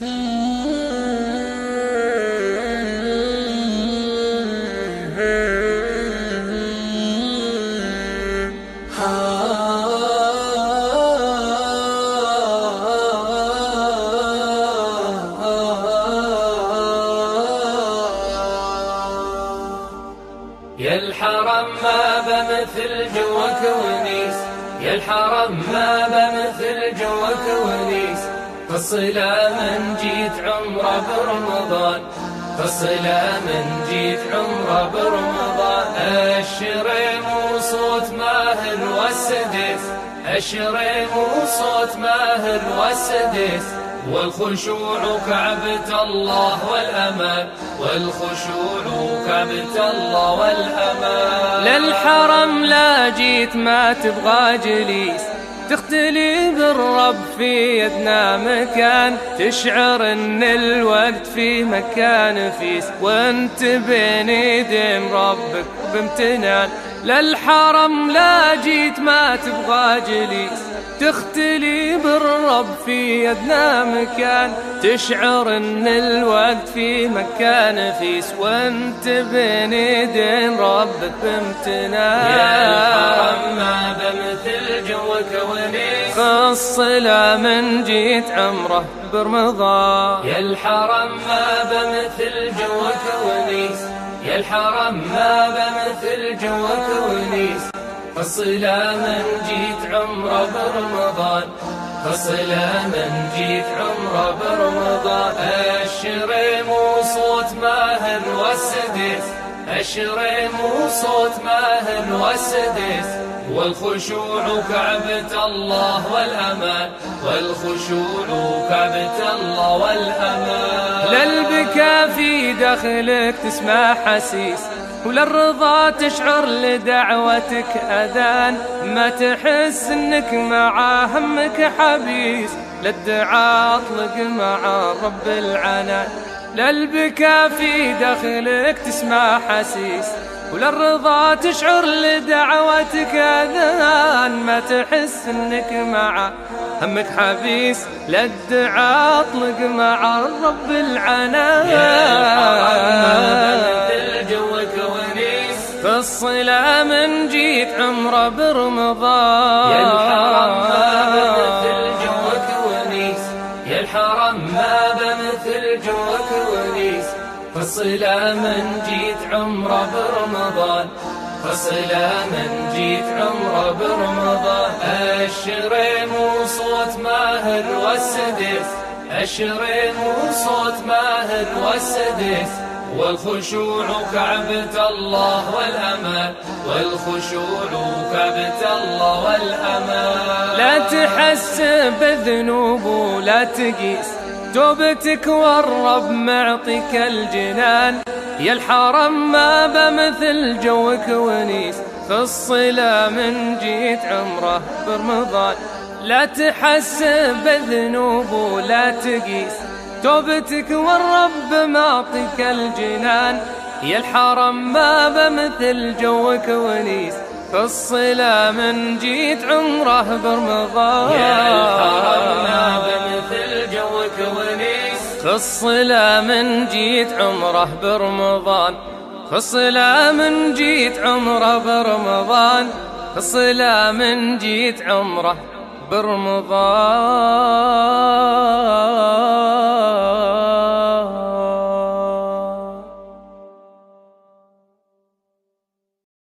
يا الحرم ما بمثل جوك ونيس. يا الحرم ما بمثل جوك ونيس. فالصلا من جيت عمره برمضان فالصلا من جيت عمره برمضان الشريم وصوت ماهر والسدس الشريم وصوت ماهر والسدس والخشوع كعبة الله والأمان، والخشوع كعبة الله والأمان. للحرم لا جيت، ما تبغى جليس. تختلي بالرب في يدنا مكان، تشعر ان الوقت في مكان فيس وانت بين يدين ربك بامتنان. للحرم لا جيت، ما تبغى جليس. تختلي بالرب في يدنا مكان، تشعر ان الوقت في مكان فيس وانت بين يدين ربك بامتنان. خص من جيت عمره برمضان يا الحرم ما بمثل جوك ونيس. يا الحرم ما بمثل جوك ونيس. فصلا من جيت عمره برمضان. فصلا من جيت عمره برمضان. الشريم وصوت ماهر والسدس الشريم وصوت ماهر والسدس والخشوع كعبة الله والأمان والخشوع كعبة الله والأمان. للبكا في دخلك تسمع حسيس، وللرضا تشعر لدعوتك أذان. ما تحس انك مع همك حبيس للدعاء اطلق مع رب العنان. للبكا في دخلك تسمع حسيس وللرضا تشعر لدعوتك أذان ما تحس انك مع همك حبيس للدعاء اطلق مع رب العنان. في الصلاة من جيت عمره برمضان. فالصلاة من جيت عمره برمضان فالصلاة من جيت عمره برمضان. الشريم وصوت ماهر والسدس الشريم وصوت ماهر والسدس والخشوع كعبة الله والأمان والخشوع كعبة الله والأمان لا تحس بذنوب ولا تقيس توبتك والرب معطيك الجنان. يا الحرم ما بمثل جوك ونيس. في الصلاة من جيت عمره برمضان. لا تحس بذنوب ولا تقيس. توبتك والرب معطيك الجنان. يا الحرم ما بمثل جوك ونيس. في الصلاة من جيت عمره برمضان. يا الحرم ما بمثل خصلا من جيت عمره برمضان. خصلا من جيت عمره برمضان. خصلا من جيت عمره برمضان.